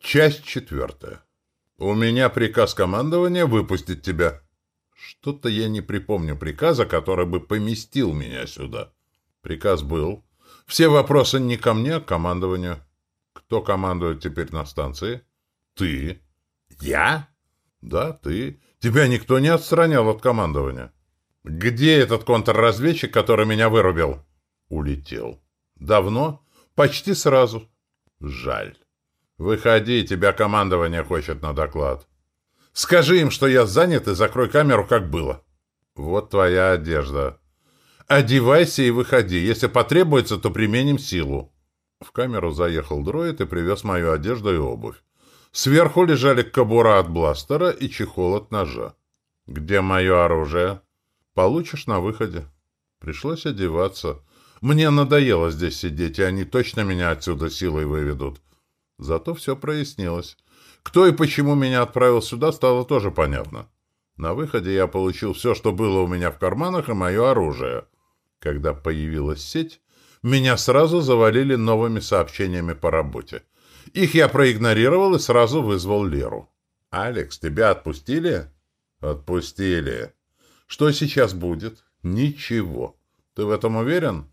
Часть четвертая. У меня приказ командования выпустить тебя. Что-то я не припомню приказа, который бы поместил меня сюда. Приказ был. Все вопросы не ко мне, а к командованию. Кто командует теперь на станции? Ты. Я? Да, ты. Тебя никто не отстранял от командования. Где этот контрразведчик, который меня вырубил? Улетел. Давно? Почти сразу. Жаль. Выходи, тебя командование хочет на доклад. Скажи им, что я занят, и закрой камеру, как было. Вот твоя одежда. Одевайся и выходи. Если потребуется, то применим силу. В камеру заехал дроид и привез мою одежду и обувь. Сверху лежали кобура от бластера и чехол от ножа. «Где мое оружие?» «Получишь на выходе». Пришлось одеваться. Мне надоело здесь сидеть, и они точно меня отсюда силой выведут. Зато все прояснилось. Кто и почему меня отправил сюда, стало тоже понятно. На выходе я получил все, что было у меня в карманах, и мое оружие. Когда появилась сеть, меня сразу завалили новыми сообщениями по работе. Их я проигнорировал и сразу вызвал Леру. «Алекс, тебя отпустили?» «Отпустили». «Что сейчас будет?» «Ничего. Ты в этом уверен?»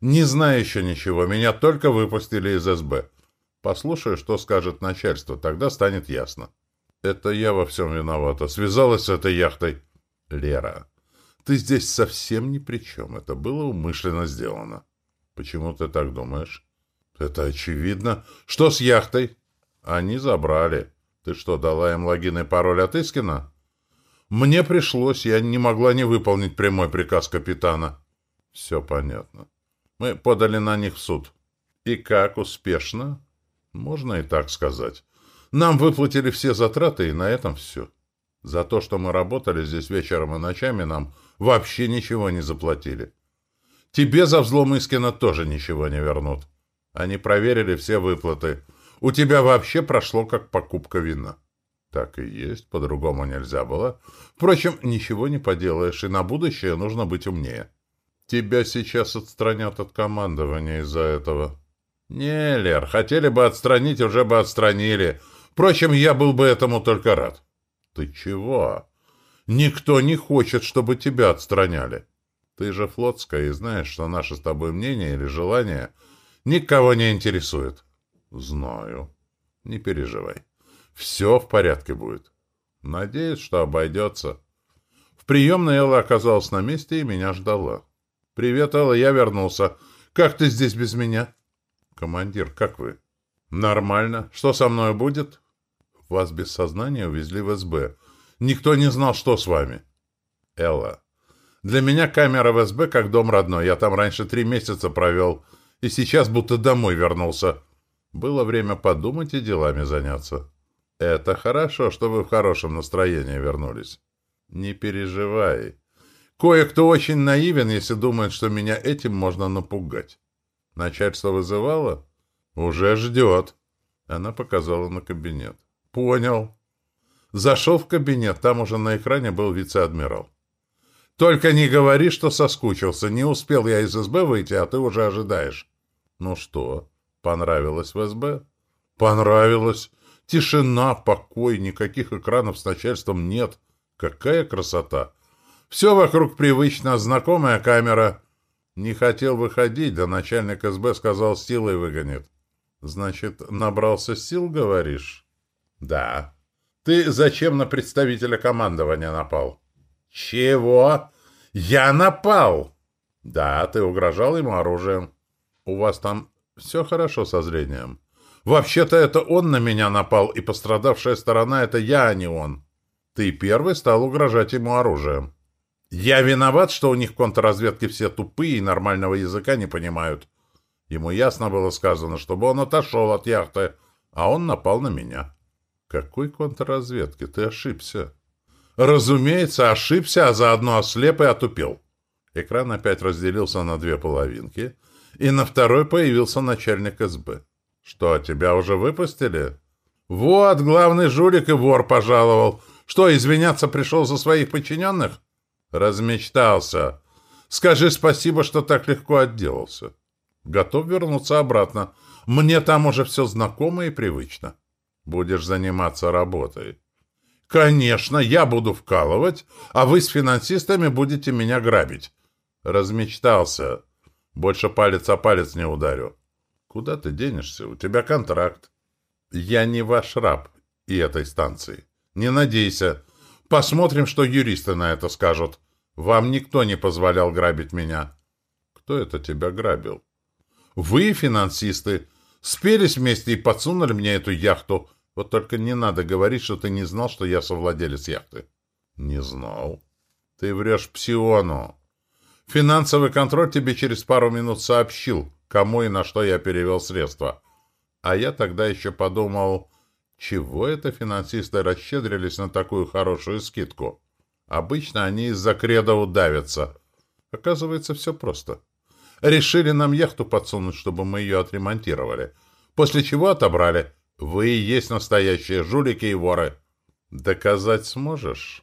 «Не знаю еще ничего. Меня только выпустили из СБ. Послушаю, что скажет начальство, тогда станет ясно. Это я во всем виновата. Связалась с этой яхтой. Лера, ты здесь совсем ни при чем. Это было умышленно сделано. Почему ты так думаешь? Это очевидно. Что с яхтой? Они забрали. Ты что, дала им логин и пароль от Искина? Мне пришлось, я не могла не выполнить прямой приказ капитана. Все понятно. Мы подали на них в суд. И как, успешно? Можно и так сказать. Нам выплатили все затраты, и на этом все. За то, что мы работали здесь вечером и ночами, нам вообще ничего не заплатили. Тебе за взлом Искина тоже ничего не вернут. Они проверили все выплаты. У тебя вообще прошло как покупка вина. Так и есть, по-другому нельзя было. Впрочем, ничего не поделаешь, и на будущее нужно быть умнее. Тебя сейчас отстранят от командования из-за этого. «Не, Лер, хотели бы отстранить, уже бы отстранили. Впрочем, я был бы этому только рад». «Ты чего? Никто не хочет, чтобы тебя отстраняли. Ты же флотская и знаешь, что наше с тобой мнение или желание никого не интересует». «Знаю. Не переживай. Все в порядке будет. Надеюсь, что обойдется». В приемной Элла оказалась на месте и меня ждала. «Привет, Элла, я вернулся. Как ты здесь без меня?» «Командир, как вы?» «Нормально. Что со мной будет?» «Вас без сознания увезли в СБ. Никто не знал, что с вами». «Элла, для меня камера в СБ как дом родной. Я там раньше три месяца провел, и сейчас будто домой вернулся. Было время подумать и делами заняться». «Это хорошо, что вы в хорошем настроении вернулись». «Не переживай. Кое-кто очень наивен, если думает, что меня этим можно напугать». Начальство вызывало? Уже ждет. Она показала на кабинет. Понял. Зашел в кабинет, там уже на экране был вице-адмирал. Только не говори, что соскучился. Не успел я из СБ выйти, а ты уже ожидаешь. Ну что, понравилось в СБ? Понравилось. Тишина, покой, никаких экранов с начальством нет. Какая красота! Все вокруг привычно, знакомая камера. Не хотел выходить, да начальник СБ сказал, силой выгонит. Значит, набрался сил, говоришь? Да. Ты зачем на представителя командования напал? Чего? Я напал! Да, ты угрожал ему оружием. У вас там все хорошо со зрением. Вообще-то это он на меня напал, и пострадавшая сторона — это я, а не он. Ты первый стал угрожать ему оружием. Я виноват, что у них в контрразведке все тупые и нормального языка не понимают. Ему ясно было сказано, чтобы он отошел от яхты, а он напал на меня. Какой контрразведки? Ты ошибся. Разумеется, ошибся, а заодно ослеп и отупел. Экран опять разделился на две половинки, и на второй появился начальник СБ. Что, тебя уже выпустили? Вот, главный жулик и вор пожаловал. Что, извиняться пришел за своих подчиненных? Размечтался. Скажи спасибо, что так легко отделался. Готов вернуться обратно. Мне там уже все знакомо и привычно. Будешь заниматься работой. Конечно, я буду вкалывать, а вы с финансистами будете меня грабить. Размечтался. Больше палец о палец не ударю. Куда ты денешься? У тебя контракт. Я не ваш раб и этой станции. Не надейся. Посмотрим, что юристы на это скажут. Вам никто не позволял грабить меня. Кто это тебя грабил? Вы, финансисты, спелись вместе и подсунули мне эту яхту. Вот только не надо говорить, что ты не знал, что я совладелец яхты. Не знал. Ты врешь псиону. Финансовый контроль тебе через пару минут сообщил, кому и на что я перевел средства. А я тогда еще подумал, чего это финансисты расщедрились на такую хорошую скидку? Обычно они из-за креда удавятся. Оказывается, все просто. Решили нам яхту подсунуть, чтобы мы ее отремонтировали. После чего отобрали. Вы и есть настоящие жулики и воры. Доказать сможешь?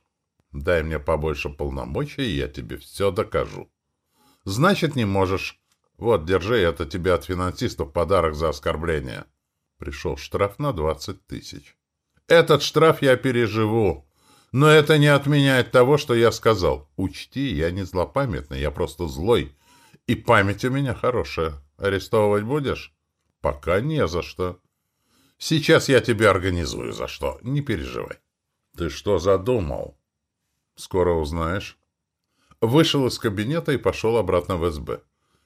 Дай мне побольше полномочий, и я тебе все докажу. Значит, не можешь. Вот, держи, это тебе от финансистов подарок за оскорбление. Пришел штраф на двадцать тысяч. Этот штраф я переживу. Но это не отменяет того, что я сказал. Учти, я не злопамятный, я просто злой. И память у меня хорошая. Арестовывать будешь? Пока не за что. Сейчас я тебе организую за что. Не переживай. Ты что задумал? Скоро узнаешь. Вышел из кабинета и пошел обратно в СБ.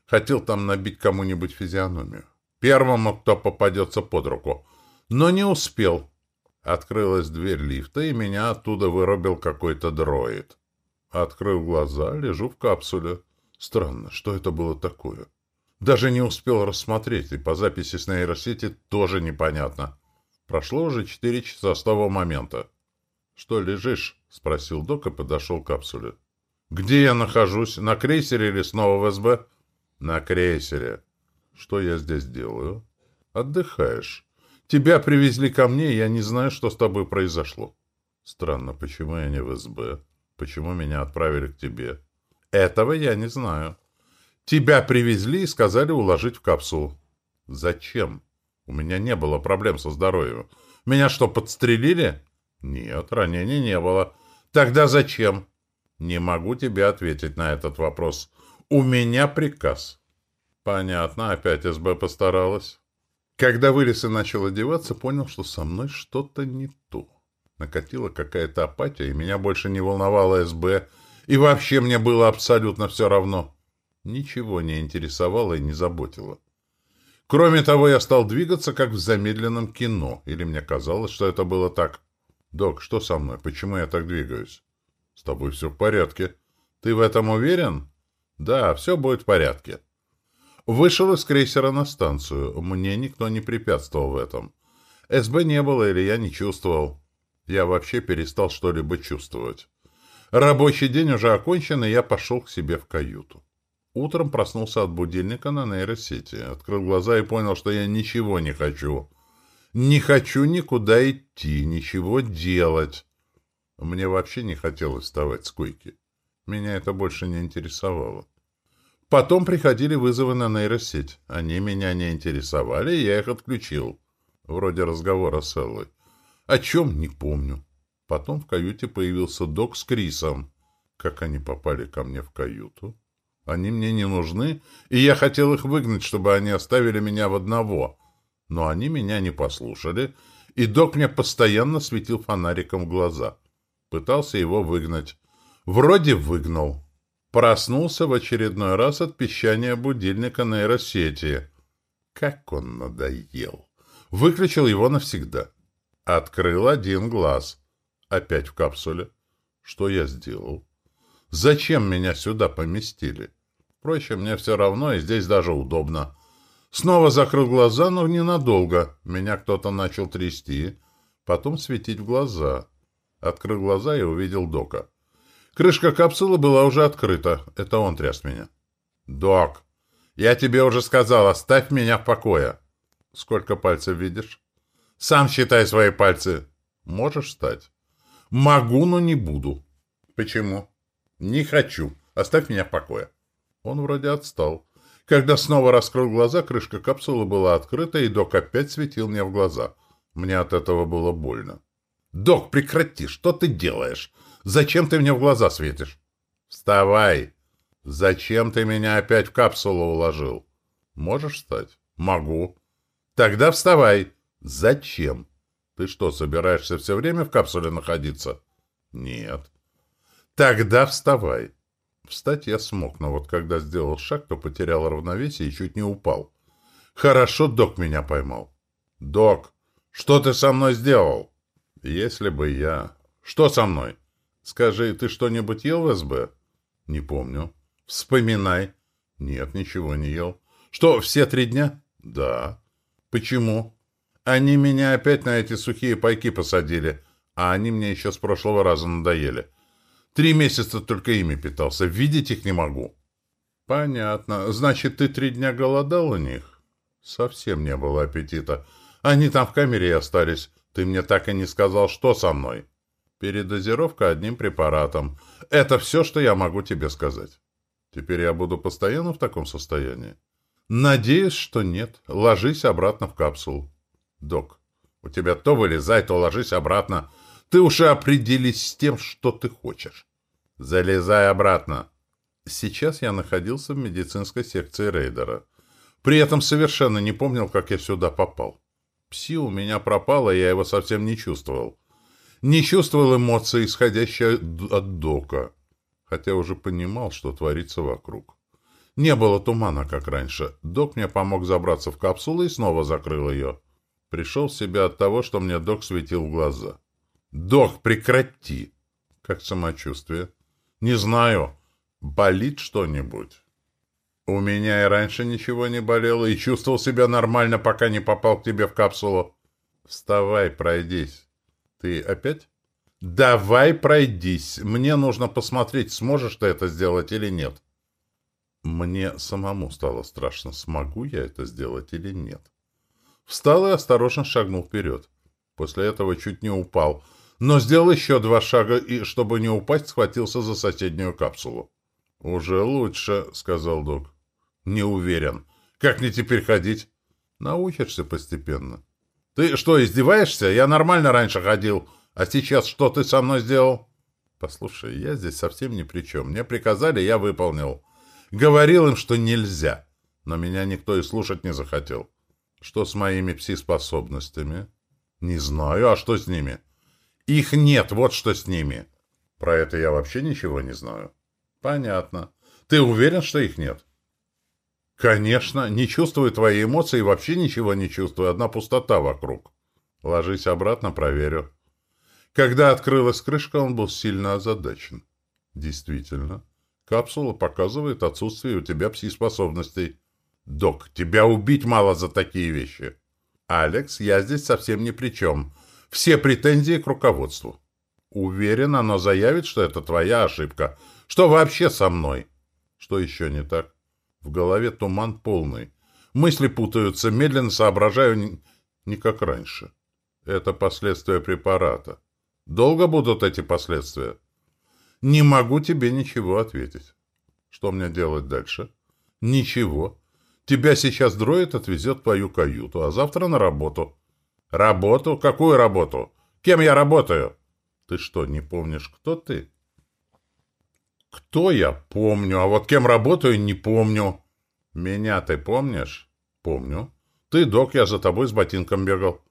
Хотел там набить кому-нибудь физиономию. Первому, кто попадется под руку. Но не успел. Открылась дверь лифта, и меня оттуда вырубил какой-то дроид. Открыл глаза, лежу в капсуле. Странно, что это было такое? Даже не успел рассмотреть, и по записи с нейросети тоже непонятно. Прошло уже четыре часа с того момента. — Что лежишь? — спросил док и подошел к капсуле. — Где я нахожусь? На крейсере или снова в СБ? — На крейсере. — Что я здесь делаю? — Отдыхаешь. Тебя привезли ко мне, и я не знаю, что с тобой произошло. Странно, почему я не в СБ? Почему меня отправили к тебе? Этого я не знаю. Тебя привезли и сказали уложить в капсулу. Зачем? У меня не было проблем со здоровьем. Меня что, подстрелили? Нет, ранений не было. Тогда зачем? Не могу тебе ответить на этот вопрос. У меня приказ. Понятно, опять СБ постаралась. Когда вылез и начал одеваться, понял, что со мной что-то не то. Накатила какая-то апатия, и меня больше не волновало СБ, и вообще мне было абсолютно все равно. Ничего не интересовало и не заботило. Кроме того, я стал двигаться, как в замедленном кино, или мне казалось, что это было так. «Док, что со мной? Почему я так двигаюсь?» «С тобой все в порядке. Ты в этом уверен?» «Да, все будет в порядке». Вышел из крейсера на станцию. Мне никто не препятствовал в этом. СБ не было или я не чувствовал. Я вообще перестал что-либо чувствовать. Рабочий день уже окончен, и я пошел к себе в каюту. Утром проснулся от будильника на нейросети. Открыл глаза и понял, что я ничего не хочу. Не хочу никуда идти, ничего делать. Мне вообще не хотелось вставать с койки. Меня это больше не интересовало. Потом приходили вызовы на нейросеть. Они меня не интересовали, я их отключил. Вроде разговора с Эллой. О чем, не помню. Потом в каюте появился док с Крисом. Как они попали ко мне в каюту? Они мне не нужны, и я хотел их выгнать, чтобы они оставили меня в одного. Но они меня не послушали, и док мне постоянно светил фонариком в глаза. Пытался его выгнать. Вроде выгнал. Проснулся в очередной раз от пищания будильника нейросети. Как он надоел! Выключил его навсегда. Открыл один глаз. Опять в капсуле. Что я сделал? Зачем меня сюда поместили? Впрочем, мне все равно, и здесь даже удобно. Снова закрыл глаза, но ненадолго. Меня кто-то начал трясти, потом светить в глаза. Открыл глаза и увидел Дока. Крышка капсулы была уже открыта. Это он тряс меня. «Док, я тебе уже сказал, оставь меня в покое». «Сколько пальцев видишь?» «Сам считай свои пальцы». «Можешь встать?» «Могу, но не буду». «Почему?» «Не хочу. Оставь меня в покое». Он вроде отстал. Когда снова раскрыл глаза, крышка капсулы была открыта, и док опять светил мне в глаза. Мне от этого было больно. «Док, прекрати! Что ты делаешь? Зачем ты мне в глаза светишь?» «Вставай! Зачем ты меня опять в капсулу уложил?» «Можешь встать?» «Могу». «Тогда вставай!» «Зачем? Ты что, собираешься все время в капсуле находиться?» «Нет». «Тогда вставай!» Встать я смог, но вот когда сделал шаг, то потерял равновесие и чуть не упал. Хорошо док меня поймал. «Док, что ты со мной сделал?» «Если бы я...» «Что со мной?» «Скажи, ты что-нибудь ел в СБ?» «Не помню». «Вспоминай». «Нет, ничего не ел». «Что, все три дня?» «Да». «Почему?» «Они меня опять на эти сухие пайки посадили, а они мне еще с прошлого раза надоели. Три месяца только ими питался, видеть их не могу». «Понятно. Значит, ты три дня голодал у них?» «Совсем не было аппетита. Они там в камере и остались. Ты мне так и не сказал, что со мной». «Передозировка одним препаратом. Это все, что я могу тебе сказать. Теперь я буду постоянно в таком состоянии?» «Надеюсь, что нет. Ложись обратно в капсулу». «Док, у тебя то вылезай, то ложись обратно. Ты уже определись с тем, что ты хочешь. Залезай обратно». Сейчас я находился в медицинской секции рейдера. При этом совершенно не помнил, как я сюда попал. Пси у меня пропало, я его совсем не чувствовал. Не чувствовал эмоций, исходящие от дока, хотя уже понимал, что творится вокруг. Не было тумана, как раньше. Док мне помог забраться в капсулу и снова закрыл ее. Пришел в себя от того, что мне док светил в глаза. «Док, прекрати!» «Как самочувствие?» «Не знаю. Болит что-нибудь?» У меня и раньше ничего не болело, и чувствовал себя нормально, пока не попал к тебе в капсулу. Вставай, пройдись. Ты опять? Давай пройдись. Мне нужно посмотреть, сможешь ты это сделать или нет. Мне самому стало страшно, смогу я это сделать или нет. Встал и осторожно шагнул вперед. После этого чуть не упал, но сделал еще два шага и, чтобы не упасть, схватился за соседнюю капсулу. «Уже лучше», — сказал док. Не уверен. Как мне теперь ходить? Научишься постепенно. Ты что, издеваешься? Я нормально раньше ходил. А сейчас что ты со мной сделал? Послушай, я здесь совсем ни при чем. Мне приказали, я выполнил. Говорил им, что нельзя. Но меня никто и слушать не захотел. Что с моими пси-способностями? Не знаю, а что с ними? Их нет, вот что с ними. Про это я вообще ничего не знаю. Понятно. Ты уверен, что их нет? Конечно, не чувствую твои эмоции и вообще ничего не чувствую, одна пустота вокруг. Ложись обратно, проверю. Когда открылась крышка, он был сильно озадачен. Действительно, капсула показывает отсутствие у тебя пси-способностей. Док, тебя убить мало за такие вещи. Алекс, я здесь совсем ни при чем. Все претензии к руководству. Уверен, оно заявит, что это твоя ошибка. Что вообще со мной? Что еще не так? В голове туман полный. Мысли путаются, медленно соображаю не, как раньше. Это последствия препарата. Долго будут эти последствия? Не могу тебе ничего ответить. Что мне делать дальше? Ничего. Тебя сейчас дроид отвезет в твою каюту, а завтра на работу. Работу? Какую работу? Кем я работаю? Ты что, не помнишь, кто ты? Кто я? Помню. А вот кем работаю, не помню. Меня ты помнишь? Помню. Ты, док, я за тобой с ботинком бегал.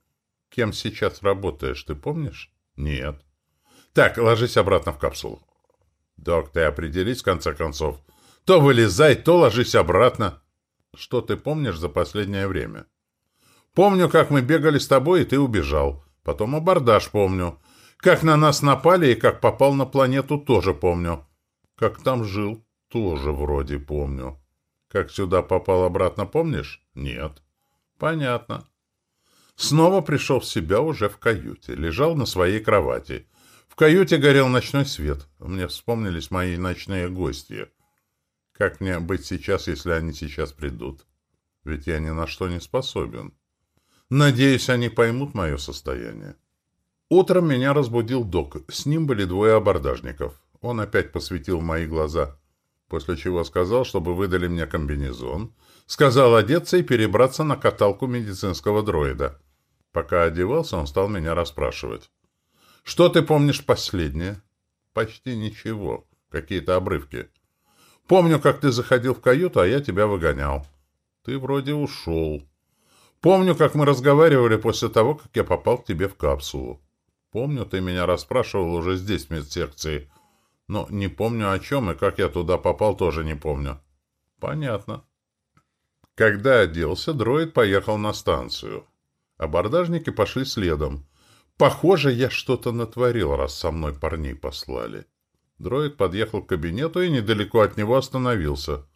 Кем сейчас работаешь, ты помнишь? Нет. Так, ложись обратно в капсулу. Док, ты определись, в конце концов. То вылезай, то ложись обратно. Что ты помнишь за последнее время? Помню, как мы бегали с тобой, и ты убежал. Потом абордаж помню. Как на нас напали и как попал на планету, тоже помню. Как там жил, тоже вроде помню. Как сюда попал обратно, помнишь? Нет. Понятно. Снова пришел в себя уже в каюте. Лежал на своей кровати. В каюте горел ночной свет. Мне вспомнились мои ночные гости. Как мне быть сейчас, если они сейчас придут? Ведь я ни на что не способен. Надеюсь, они поймут мое состояние. Утром меня разбудил док. С ним были двое абордажников. Он опять посветил мои глаза, после чего сказал, чтобы выдали мне комбинезон, сказал одеться и перебраться на каталку медицинского дроида. Пока одевался, он стал меня расспрашивать. «Что ты помнишь последнее?» «Почти ничего. Какие-то обрывки. Помню, как ты заходил в каюту, а я тебя выгонял. Ты вроде ушел. Помню, как мы разговаривали после того, как я попал к тебе в капсулу. Помню, ты меня расспрашивал уже здесь, в медсекции. Но не помню о чем и как я туда попал, тоже не помню. Понятно. Когда оделся, дроид поехал на станцию. Абордажники пошли следом. Похоже, я что-то натворил, раз со мной парней послали. Дроид подъехал к кабинету и недалеко от него остановился.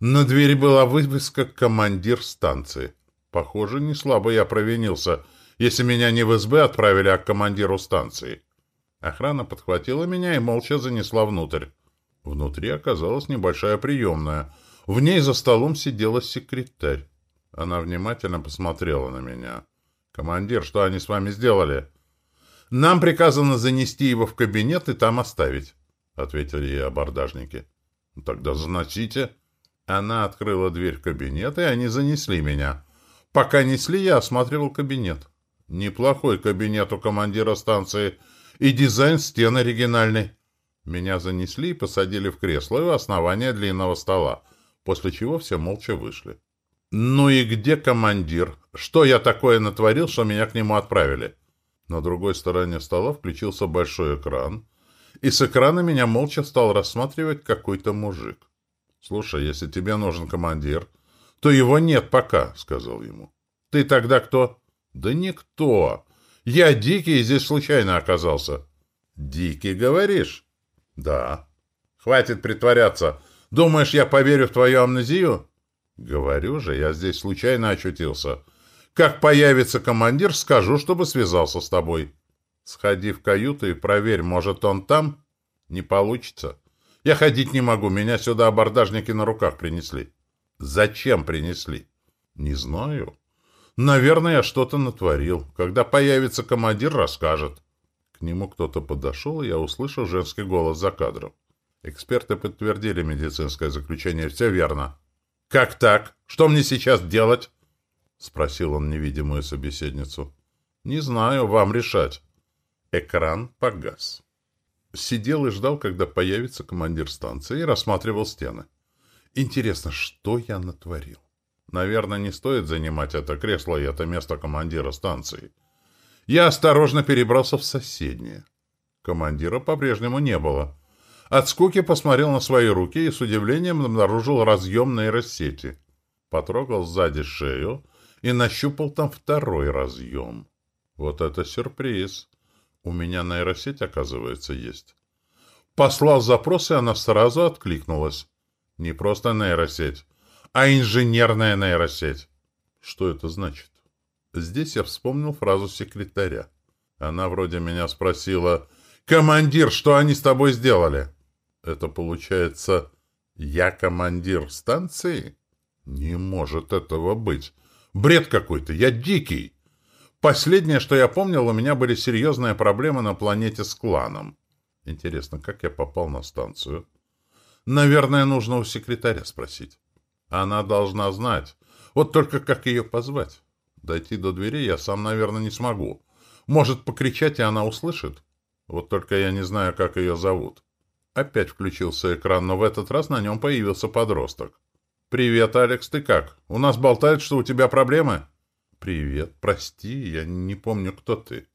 На двери была вывеска «Командир станции». Похоже, не слабо я провинился, если меня не в СБ отправили, а к командиру станции. Охрана подхватила меня и молча занесла внутрь. Внутри оказалась небольшая приемная. В ней за столом сидела секретарь. Она внимательно посмотрела на меня. «Командир, что они с вами сделали?» «Нам приказано занести его в кабинет и там оставить», — ответили ей абордажники. «Тогда заносите». Она открыла дверь в кабинет, и они занесли меня. Пока несли, я осматривал кабинет. Неплохой кабинет у командира станции, и дизайн стен оригинальный. Меня занесли и посадили в кресло у основания длинного стола, после чего все молча вышли. «Ну и где командир? Что я такое натворил, что меня к нему отправили?» На другой стороне стола включился большой экран, и с экрана меня молча стал рассматривать какой-то мужик. «Слушай, если тебе нужен командир, то его нет пока», — сказал ему. «Ты тогда кто?» «Да никто. Я дикий и здесь случайно оказался». «Дикий, говоришь?» «Да». «Хватит притворяться. Думаешь, я поверю в твою амнезию?» «Говорю же, я здесь случайно очутился. Как появится командир, скажу, чтобы связался с тобой. Сходи в каюту и проверь, может, он там?» «Не получится. Я ходить не могу, меня сюда абордажники на руках принесли». «Зачем принесли?» «Не знаю. Наверное, я что-то натворил. Когда появится командир, расскажет». К нему кто-то подошел, и я услышал женский голос за кадром. Эксперты подтвердили медицинское заключение. Все верно. «Как так? Что мне сейчас делать?» — спросил он невидимую собеседницу. «Не знаю, вам решать». Экран погас. Сидел и ждал, когда появится командир станции, и рассматривал стены. Интересно, что я натворил? Наверное, не стоит занимать это кресло и это место командира станции. Я осторожно перебрался в соседнее. Командира по-прежнему не было. От скуки посмотрел на свои руки и с удивлением обнаружил разъем нейросети. Потрогал сзади шею и нащупал там второй разъем. Вот это сюрприз. У меня нейросеть, оказывается, есть. Послал запрос, и она сразу откликнулась. Не просто нейросеть, а инженерная нейросеть. Что это значит? Здесь я вспомнил фразу секретаря. Она вроде меня спросила, «Командир, что они с тобой сделали?» Это получается, я командир станции? Не может этого быть. Бред какой-то, я дикий. Последнее, что я помнил, у меня были серьезные проблемы на планете с кланом. Интересно, как я попал на станцию? Наверное, нужно у секретаря спросить. Она должна знать. Вот только как ее позвать? Дойти до двери я сам, наверное, не смогу. Может покричать, и она услышит? Вот только я не знаю, как ее зовут. Опять включился экран, но в этот раз на нем появился подросток. «Привет, Алекс, ты как? У нас болтают, что у тебя проблемы?» «Привет, прости, я не помню, кто ты».